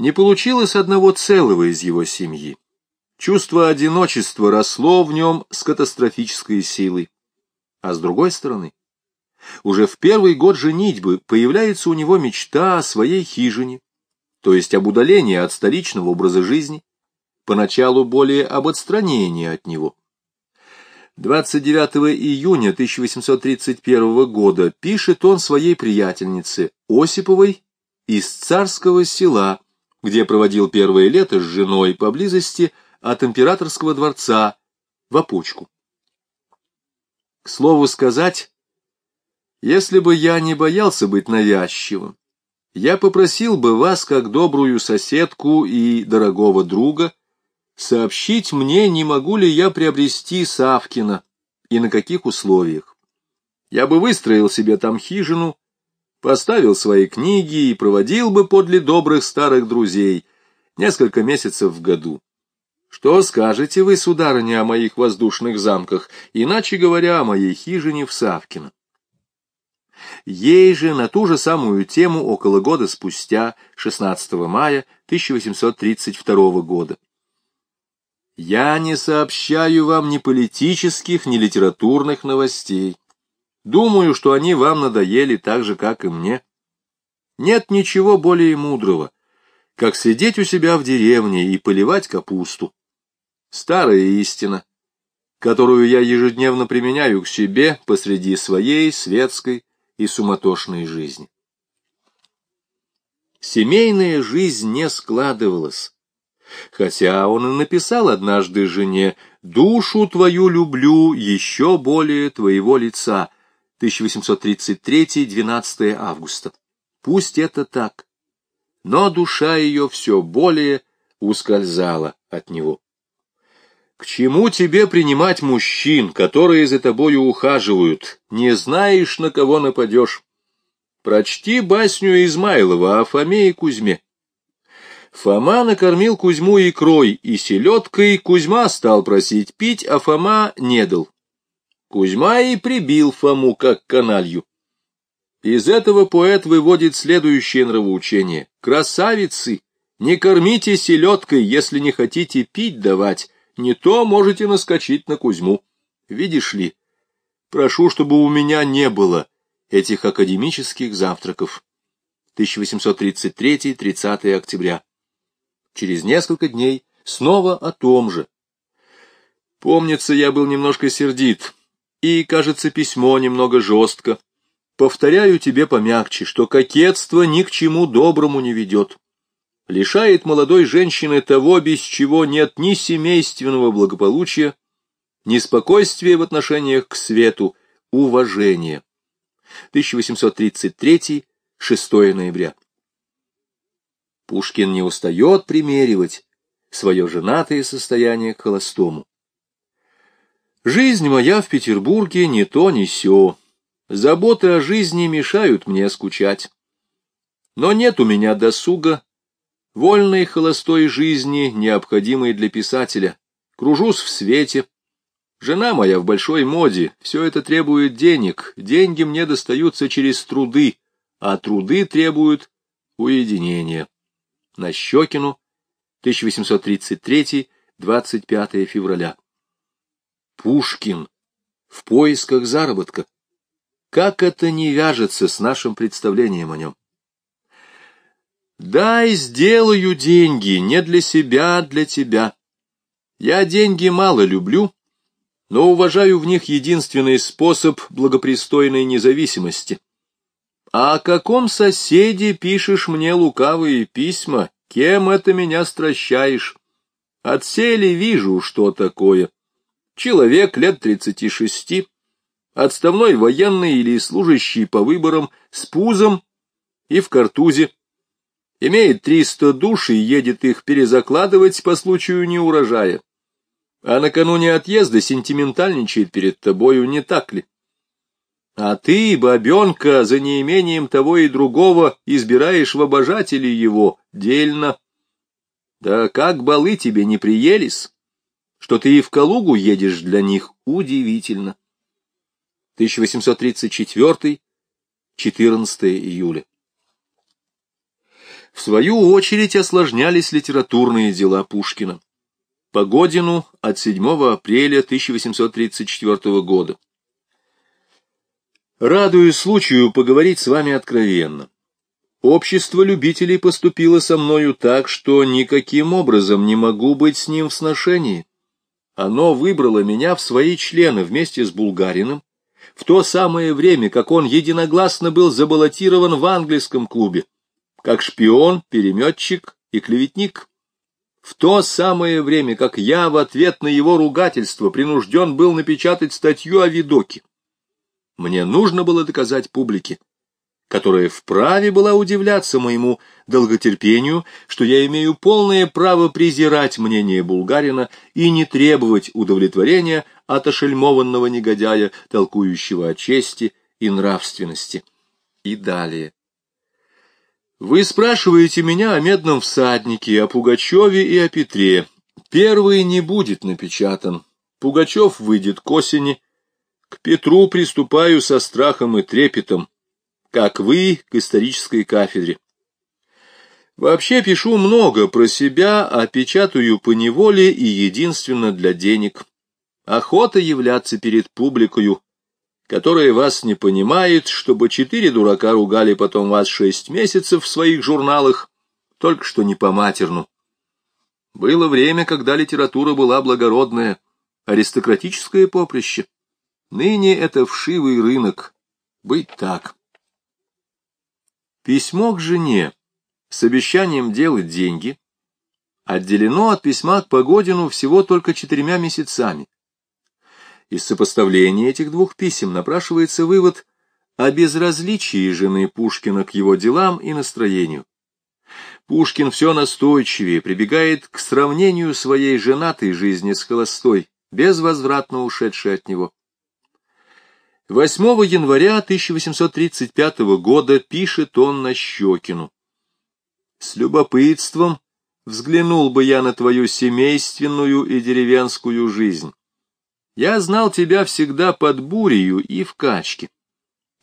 Не получилось одного целого из его семьи. Чувство одиночества росло в нем с катастрофической силой. А с другой стороны, уже в первый год женитьбы появляется у него мечта о своей хижине, то есть об удалении от столичного образа жизни, поначалу более об отстранении от него. 29 июня 1831 года пишет он своей приятельнице Осиповой из царского села, где проводил первое лето с женой поблизости от императорского дворца в опучку. К слову сказать, если бы я не боялся быть навязчивым, я попросил бы вас, как добрую соседку и дорогого друга, сообщить мне, не могу ли я приобрести Савкина и на каких условиях. Я бы выстроил себе там хижину, поставил свои книги и проводил бы подле добрых старых друзей несколько месяцев в году. Что скажете вы, сударыня, о моих воздушных замках, иначе говоря, о моей хижине в Савкино? Ей же на ту же самую тему около года спустя, 16 мая 1832 года. Я не сообщаю вам ни политических, ни литературных новостей. Думаю, что они вам надоели так же, как и мне. Нет ничего более мудрого, как сидеть у себя в деревне и поливать капусту старая истина, которую я ежедневно применяю к себе посреди своей светской и суматошной жизни. Семейная жизнь не складывалась, хотя он и написал однажды жене «Душу твою люблю еще более твоего лица» 1833, 12 августа. Пусть это так, но душа ее все более ускользала от него. К чему тебе принимать мужчин, которые за тобою ухаживают? Не знаешь, на кого нападешь. Прочти басню Измайлова о Фоме и Кузьме. Фома накормил Кузьму икрой и селедкой, Кузьма стал просить пить, а Фома не дал. Кузьма и прибил Фому как каналью. Из этого поэт выводит следующее нравоучение. «Красавицы, не кормите селедкой, если не хотите пить давать, не то можете наскочить на Кузьму. Видишь ли, прошу, чтобы у меня не было этих академических завтраков. 1833-30 октября. Через несколько дней снова о том же. Помнится, я был немножко сердит, и, кажется, письмо немного жестко. Повторяю тебе помягче, что кокетство ни к чему доброму не ведет лишает молодой женщины того, без чего нет ни семейственного благополучия, ни спокойствия в отношениях к свету, уважения. 1833, 6 ноября. Пушкин не устает примеривать свое женатое состояние к холостому. Жизнь моя в Петербурге не то, ни сё. Заботы о жизни мешают мне скучать. Но нет у меня досуга вольной холостой жизни, необходимой для писателя. Кружусь в свете. Жена моя в большой моде, все это требует денег, деньги мне достаются через труды, а труды требуют уединения. На Щекину, 1833, 25 февраля. Пушкин в поисках заработка. Как это не вяжется с нашим представлением о нем? Дай сделаю деньги не для себя, а для тебя. Я деньги мало люблю, но уважаю в них единственный способ благопристойной независимости. А о каком соседе пишешь мне лукавые письма? Кем это меня стращаешь? От сели вижу, что такое. Человек лет тридцати шести, отставной военный или служащий по выборам, с пузом и в картузе, имеет триста душ и едет их перезакладывать по случаю неурожая. А накануне отъезда сентиментальничает перед тобою, не так ли? А ты, бабенка, за неимением того и другого избираешь в обожатели его, дельно. Да как балы тебе не приелись, что ты и в Калугу едешь для них, удивительно. 1834, 14 июля. В свою очередь осложнялись литературные дела Пушкина. Погодину от 7 апреля 1834 года. Радуюсь случаю поговорить с вами откровенно. Общество любителей поступило со мною так, что никаким образом не могу быть с ним в сношении. Оно выбрало меня в свои члены вместе с Булгариным, в то самое время, как он единогласно был забаллотирован в английском клубе, как шпион, переметчик и клеветник. В то самое время, как я в ответ на его ругательство принужден был напечатать статью о видоке. Мне нужно было доказать публике, которая вправе была удивляться моему долготерпению, что я имею полное право презирать мнение Булгарина и не требовать удовлетворения от ошельмованного негодяя, толкующего о чести и нравственности. И далее. Вы спрашиваете меня о медном всаднике, о Пугачеве и о Петре. Первый не будет напечатан. Пугачев выйдет к осени. К Петру приступаю со страхом и трепетом как вы к исторической кафедре. Вообще пишу много про себя, а печатаю по неволе и единственно для денег. Охота являться перед публикою, которая вас не понимает, чтобы четыре дурака ругали потом вас шесть месяцев в своих журналах, только что не по-матерну. Было время, когда литература была благородная, аристократическое поприще. Ныне это вшивый рынок. Быть так. Письмо к жене с обещанием делать деньги отделено от письма к Погодину всего только четырьмя месяцами. Из сопоставления этих двух писем напрашивается вывод о безразличии жены Пушкина к его делам и настроению. Пушкин все настойчивее прибегает к сравнению своей женатой жизни с холостой, безвозвратно ушедшей от него. 8 января 1835 года пишет он на Щекину. «С любопытством взглянул бы я на твою семейственную и деревенскую жизнь. Я знал тебя всегда под бурею и в качке.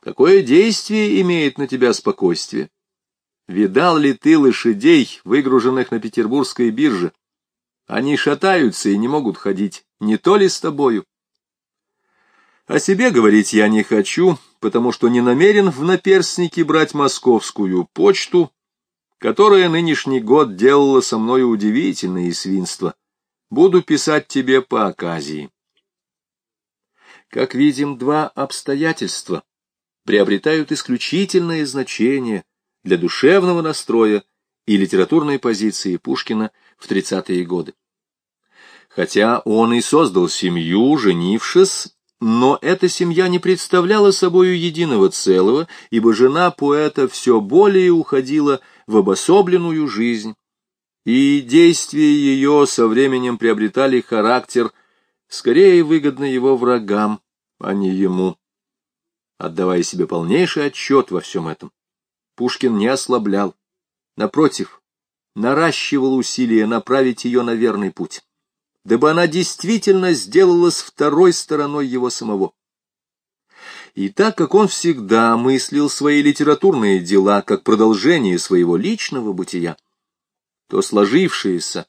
Какое действие имеет на тебя спокойствие? Видал ли ты лошадей, выгруженных на петербургской бирже? Они шатаются и не могут ходить, не то ли с тобою? О себе говорить я не хочу, потому что не намерен в наперстники брать московскую почту, которая нынешний год делала со мной удивительные свинства. Буду писать тебе по оказии. Как видим, два обстоятельства приобретают исключительное значение для душевного настроя и литературной позиции Пушкина в 30-е годы. Хотя он и создал семью, женившись, но эта семья не представляла собою единого целого, ибо жена поэта все более уходила в обособленную жизнь, и действия ее со временем приобретали характер, скорее выгодный его врагам, а не ему. Отдавая себе полнейший отчет во всем этом, Пушкин не ослаблял, напротив, наращивал усилия направить ее на верный путь дабы она действительно сделалась второй стороной его самого. И так как он всегда мыслил свои литературные дела как продолжение своего личного бытия, то сложившаяся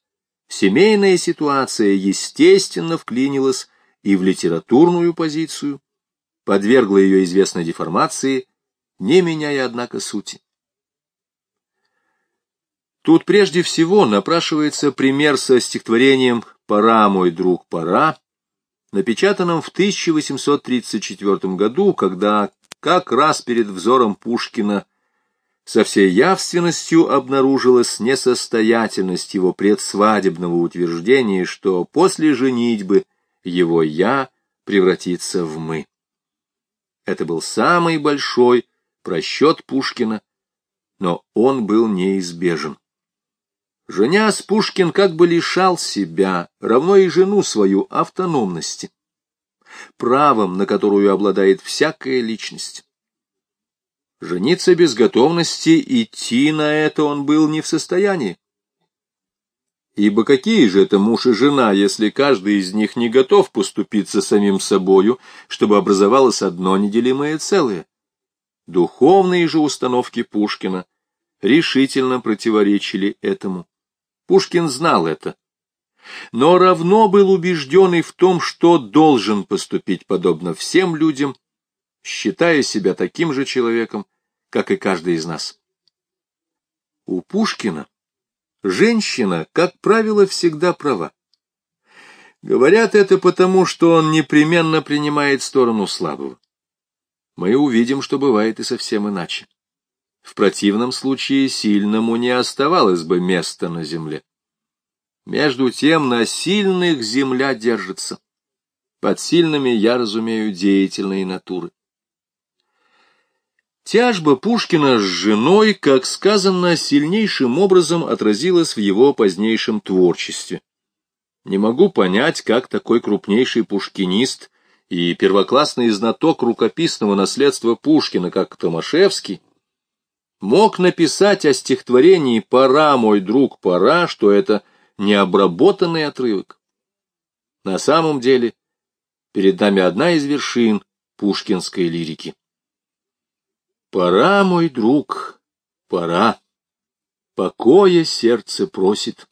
семейная ситуация естественно вклинилась и в литературную позицию, подвергла ее известной деформации, не меняя, однако, сути. Тут прежде всего напрашивается пример со стихотворением «Пора, мой друг, пора», напечатанном в 1834 году, когда как раз перед взором Пушкина со всей явственностью обнаружилась несостоятельность его предсвадебного утверждения, что после женитьбы его «я» превратится в «мы». Это был самый большой просчет Пушкина, но он был неизбежен. Женясь, Пушкин как бы лишал себя, равно и жену свою, автономности, правом, на которую обладает всякая личность. Жениться без готовности, идти на это он был не в состоянии. Ибо какие же это муж и жена, если каждый из них не готов поступиться самим собою, чтобы образовалось одно неделимое целое? Духовные же установки Пушкина решительно противоречили этому. Пушкин знал это, но равно был убежден и в том, что должен поступить подобно всем людям, считая себя таким же человеком, как и каждый из нас. У Пушкина женщина, как правило, всегда права. Говорят это потому, что он непременно принимает сторону слабого. Мы увидим, что бывает и совсем иначе. В противном случае сильному не оставалось бы места на земле. Между тем на сильных земля держится. Под сильными я разумею деятельные натуры. Тяжба Пушкина с женой, как сказано, сильнейшим образом отразилась в его позднейшем творчестве. Не могу понять, как такой крупнейший пушкинист и первоклассный знаток рукописного наследства Пушкина, как Томашевский, мог написать о стихотворении «Пора, мой друг, пора», что это необработанный отрывок. На самом деле, перед нами одна из вершин пушкинской лирики. Пора, мой друг, пора. Покоя сердце просит.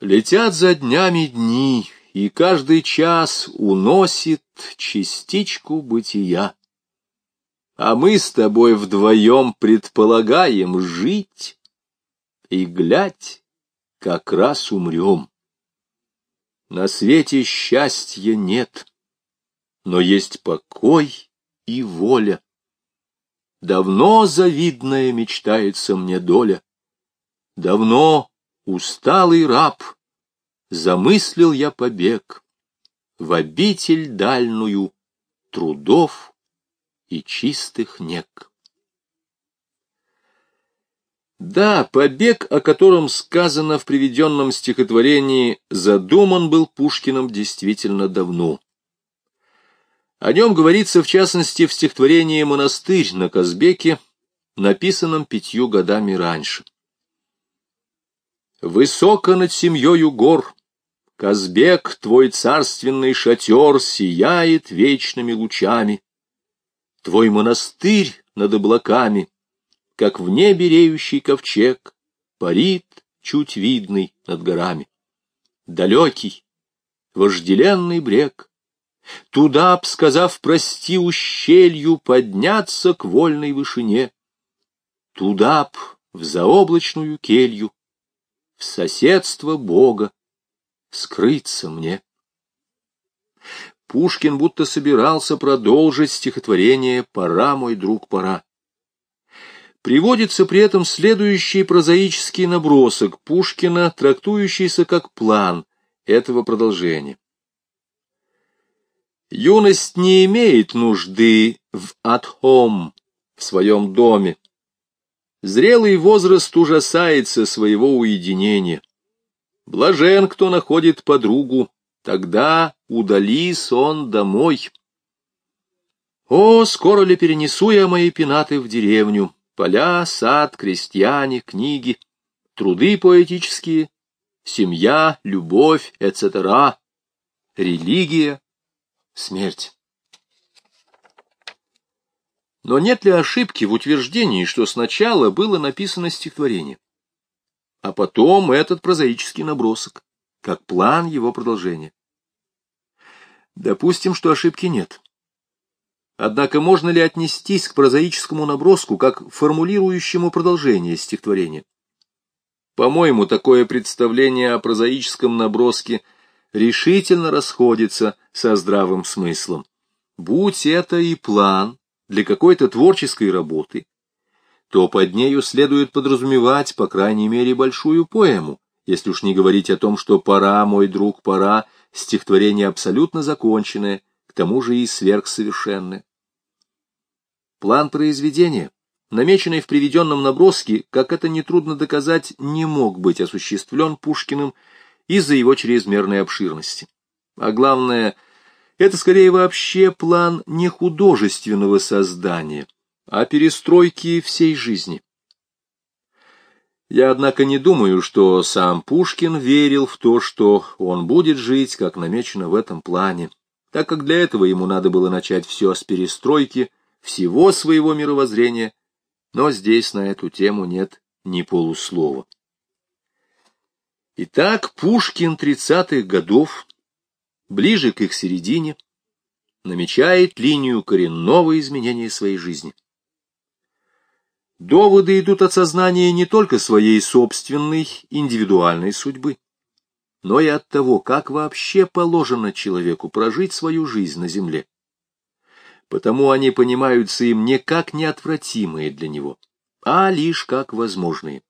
Летят за днями дни, и каждый час уносит частичку бытия. А мы с тобой вдвоем предполагаем жить, и, глядь, как раз умрем. На свете счастья нет, но есть покой и воля. Давно завидная мечтается мне доля. Давно усталый раб, замыслил я побег в обитель дальную трудов и чистых нек. Да, побег, о котором сказано в приведенном стихотворении, задуман был Пушкиным действительно давно. О нем говорится, в частности, в стихотворении «Монастырь» на Казбеке, написанном пятью годами раньше. Высоко над семьёю гор, Казбек, твой царственный шатер Сияет вечными лучами. Твой монастырь над облаками, Как в небе реющий ковчег, Парит, чуть видный над горами. Далекий, вожделенный брег — Туда б, сказав прости ущелью, подняться к вольной вышине. Туда б, в заоблачную келью, в соседство Бога, скрыться мне. Пушкин будто собирался продолжить стихотворение «Пора, мой друг, пора». Приводится при этом следующий прозаический набросок Пушкина, трактующийся как план этого продолжения. Юность не имеет нужды в at-home, в своем доме. Зрелый возраст ужасается своего уединения. Блажен, кто находит подругу, тогда удали сон домой. О, скоро ли перенесу я мои пенаты в деревню, поля, сад, крестьяне, книги, труды поэтические, семья, любовь, etc., религия, смерть. Но нет ли ошибки в утверждении, что сначала было написано стихотворение, а потом этот прозаический набросок, как план его продолжения? Допустим, что ошибки нет. Однако можно ли отнестись к прозаическому наброску как формулирующему продолжение стихотворения? По-моему, такое представление о прозаическом наброске решительно расходится со здравым смыслом. Будь это и план для какой-то творческой работы, то под нею следует подразумевать, по крайней мере, большую поэму, если уж не говорить о том, что «пора, мой друг, пора» — стихотворение абсолютно законченное, к тому же и сверхсовершенное. План произведения, намеченный в приведенном наброске, как это нетрудно доказать, не мог быть осуществлен Пушкиным из-за его чрезмерной обширности. А главное, это скорее вообще план не художественного создания, а перестройки всей жизни. Я, однако, не думаю, что сам Пушкин верил в то, что он будет жить, как намечено в этом плане, так как для этого ему надо было начать все с перестройки всего своего мировоззрения но здесь на эту тему нет ни полуслова. Итак, Пушкин тридцатых годов, ближе к их середине, намечает линию коренного изменения своей жизни. Доводы идут от сознания не только своей собственной индивидуальной судьбы, но и от того, как вообще положено человеку прожить свою жизнь на земле. Потому они понимаются им не как неотвратимые для него, а лишь как возможные.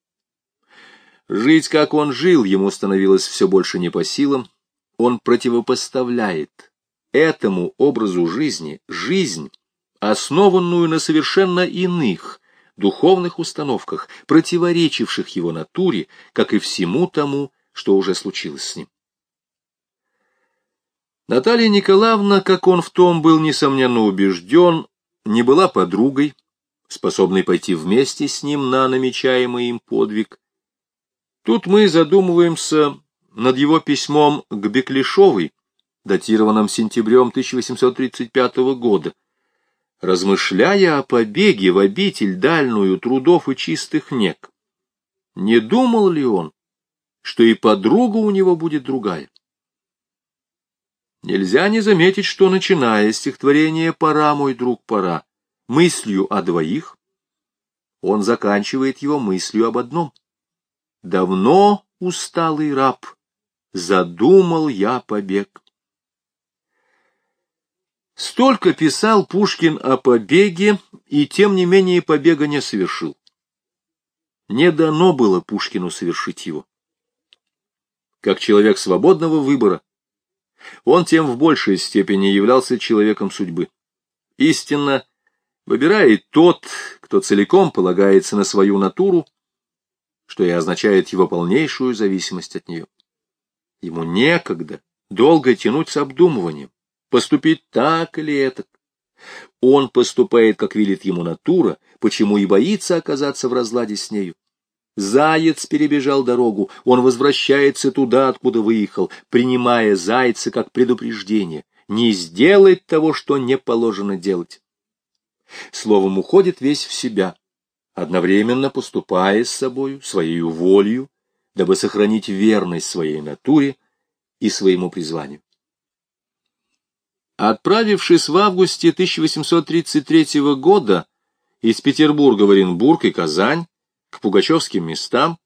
Жить, как он жил, ему становилось все больше не по силам, он противопоставляет этому образу жизни жизнь, основанную на совершенно иных, духовных установках, противоречивших его натуре, как и всему тому, что уже случилось с ним. Наталья Николаевна, как он в том был, несомненно, убежден, не была подругой, способной пойти вместе с ним на намечаемый им подвиг. Тут мы задумываемся над его письмом к Беклешовой, датированным сентябрем 1835 года, размышляя о побеге в обитель дальную трудов и чистых нек. Не думал ли он, что и подруга у него будет другая? Нельзя не заметить, что, начиная стихотворение «Пора, мой друг, пора», мыслью о двоих, он заканчивает его мыслью об одном. «Давно усталый раб, задумал я побег». Столько писал Пушкин о побеге, и тем не менее побега не совершил. Не дано было Пушкину совершить его. Как человек свободного выбора, он тем в большей степени являлся человеком судьбы. Истинно выбирает тот, кто целиком полагается на свою натуру, что и означает его полнейшую зависимость от нее. Ему некогда долго тянуть с обдумыванием поступить так или это. Он поступает, как велит ему натура, почему и боится оказаться в разладе с нею. Заяц перебежал дорогу, он возвращается туда, откуда выехал, принимая зайца как предупреждение, не сделать того, что не положено делать. Словом, уходит весь в себя, одновременно поступая с собою, своей волею, дабы сохранить верность своей натуре и своему призванию. Отправившись в августе 1833 года из Петербурга в Оренбург и Казань к пугачевским местам,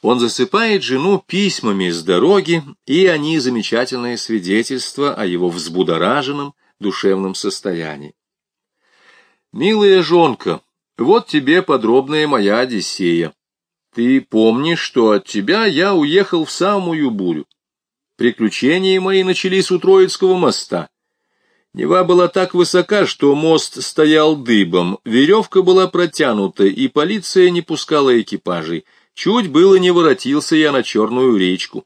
он засыпает жену письмами с дороги, и они замечательное свидетельство о его взбудораженном душевном состоянии. «Милая жонка, вот тебе подробная моя Одиссея. Ты помнишь, что от тебя я уехал в самую бурю. Приключения мои начались у Троицкого моста. Нева была так высока, что мост стоял дыбом, веревка была протянута, и полиция не пускала экипажей. Чуть было не воротился я на Черную речку.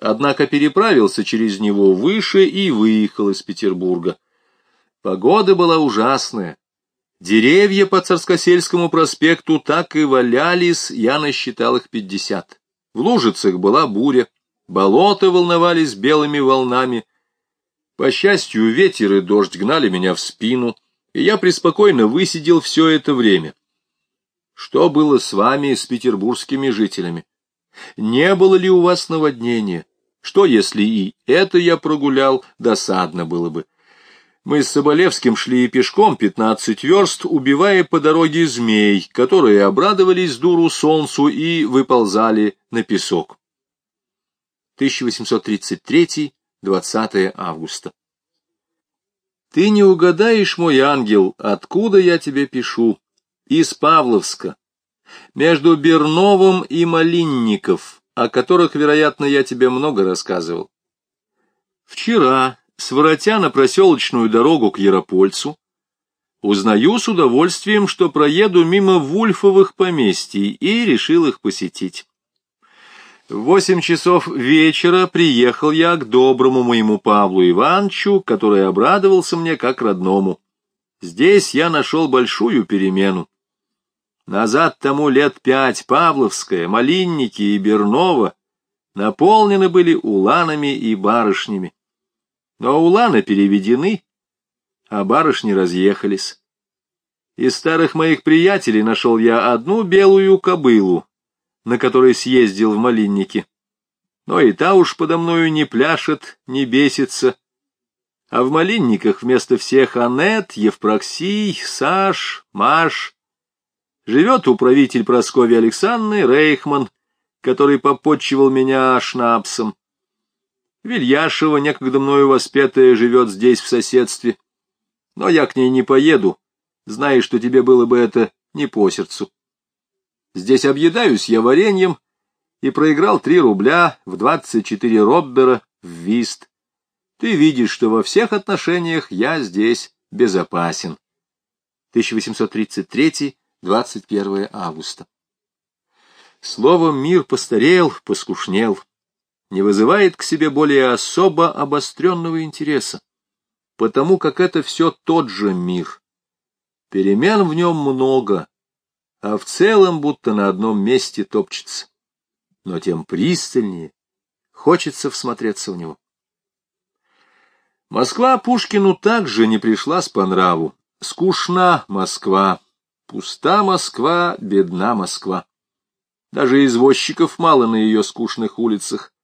Однако переправился через него выше и выехал из Петербурга. Погода была ужасная. Деревья по Царскосельскому проспекту так и валялись, я насчитал их пятьдесят. В Лужицах была буря. Болота волновались белыми волнами. По счастью, ветер и дождь гнали меня в спину, и я преспокойно высидел все это время. Что было с вами, с петербургскими жителями? Не было ли у вас наводнения? Что, если и это я прогулял, досадно было бы. Мы с Соболевским шли пешком пятнадцать верст, убивая по дороге змей, которые обрадовались дуру солнцу и выползали на песок. 1833, 20 августа. Ты не угадаешь, мой ангел, откуда я тебе пишу? Из Павловска. Между Берновым и Малинников, о которых, вероятно, я тебе много рассказывал. Вчера, своротя на проселочную дорогу к Яропольцу, узнаю с удовольствием, что проеду мимо Вульфовых поместий и решил их посетить. В восемь часов вечера приехал я к доброму моему Павлу Ивановичу, который обрадовался мне как родному. Здесь я нашел большую перемену. Назад тому лет пять Павловская, Малинники и Бернова наполнены были уланами и барышнями. Но уланы переведены, а барышни разъехались. Из старых моих приятелей нашел я одну белую кобылу, на которой съездил в Малиннике. Но и та уж подо мною не пляшет, не бесится. А в Малинниках вместо всех Анет, Евпроксий, Саш, Маш живет управитель Прасковьи Александры Рейхман, который попотчевал меня шнапсом. Вильяшева, некогда мною воспетая, живет здесь в соседстве. Но я к ней не поеду, зная, что тебе было бы это не по сердцу. Здесь объедаюсь я вареньем и проиграл три рубля в двадцать четыре роббера в вист. Ты видишь, что во всех отношениях я здесь безопасен. 1833, 21 августа. Словом, мир постарел, поскушнел, не вызывает к себе более особо обостренного интереса, потому как это все тот же мир, Перемен в нем много, а в целом будто на одном месте топчется. Но тем пристальнее хочется всмотреться в него. Москва Пушкину также не пришлась по нраву. Скучна Москва, пуста Москва, бедна Москва. Даже извозчиков мало на ее скучных улицах.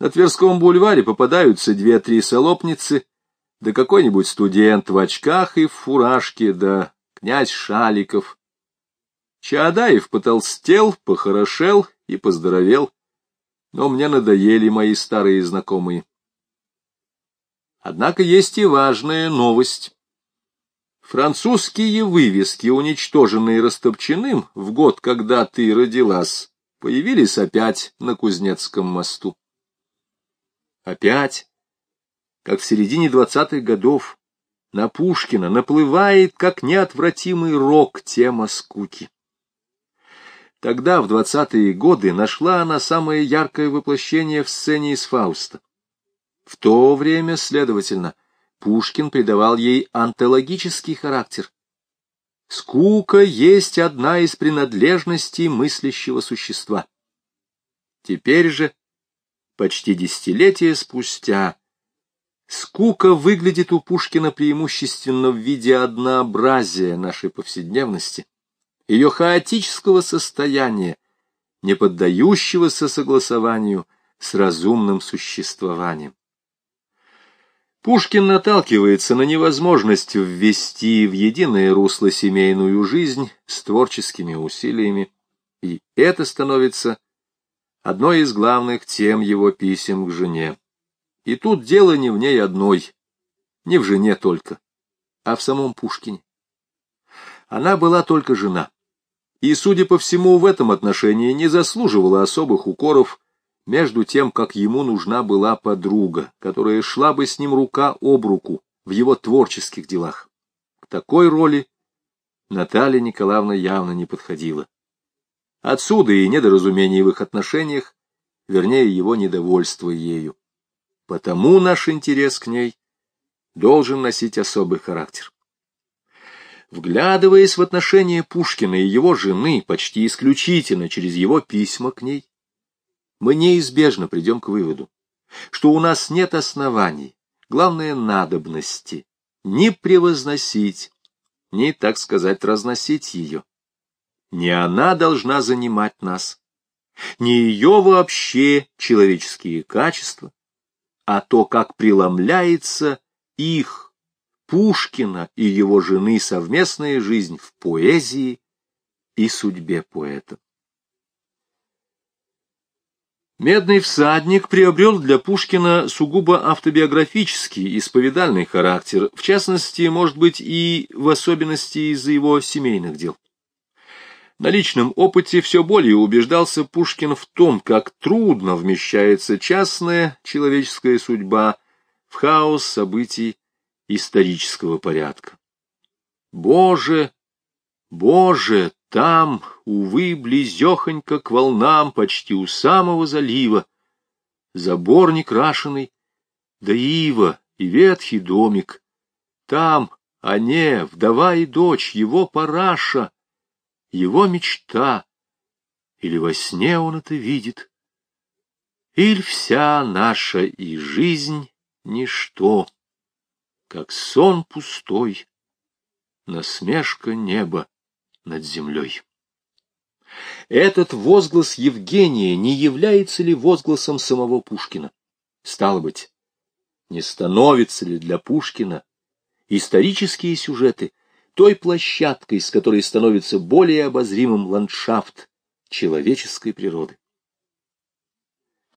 На Тверском бульваре попадаются две-три солопницы — да какой-нибудь студент в очках и в фуражке, да князь Шаликов. Чаадаев потолстел, похорошел и поздоровел, но мне надоели мои старые знакомые. Однако есть и важная новость. Французские вывески, уничтоженные Растопчиным в год, когда ты родилась, появились опять на Кузнецком мосту. Опять как в середине двадцатых годов на Пушкина наплывает, как неотвратимый рок, тема скуки. Тогда, в двадцатые годы, нашла она самое яркое воплощение в сцене из Фауста. В то время, следовательно, Пушкин придавал ей антологический характер. Скука есть одна из принадлежностей мыслящего существа. Теперь же, почти десятилетия спустя, Скука выглядит у Пушкина преимущественно в виде однообразия нашей повседневности, ее хаотического состояния, не поддающегося согласованию с разумным существованием. Пушкин наталкивается на невозможность ввести в единое русло семейную жизнь с творческими усилиями, и это становится одной из главных тем его писем к жене. И тут дело не в ней одной, не в жене только, а в самом Пушкине. Она была только жена, и, судя по всему, в этом отношении не заслуживала особых укоров, между тем, как ему нужна была подруга, которая шла бы с ним рука об руку в его творческих делах. К такой роли Наталья Николаевна явно не подходила. Отсюда и недоразумение в их отношениях, вернее, его недовольство ею. Потому наш интерес к ней должен носить особый характер. Вглядываясь в отношения Пушкина и его жены почти исключительно через его письма к ней, мы неизбежно придем к выводу, что у нас нет оснований, главное надобности, ни превозносить, ни, так сказать, разносить ее. Не она должна занимать нас, не ее вообще человеческие качества, а то, как преломляется их, Пушкина и его жены, совместная жизнь в поэзии и судьбе поэта. «Медный всадник» приобрел для Пушкина сугубо автобиографический, исповедальный характер, в частности, может быть, и в особенности из-за его семейных дел. На личном опыте все более убеждался Пушкин в том, как трудно вмещается частная человеческая судьба в хаос событий исторического порядка. Боже, Боже, там, увы, близехонько к волнам, почти у самого залива, забор некрашенный, да ива и ветхий домик. Там, а не, вдова и дочь, его параша, его мечта, или во сне он это видит, или вся наша и жизнь — ничто, как сон пустой насмешка неба над землей. Этот возглас Евгения не является ли возгласом самого Пушкина? Стало быть, не становится ли для Пушкина исторические сюжеты той площадкой, с которой становится более обозримым ландшафт человеческой природы?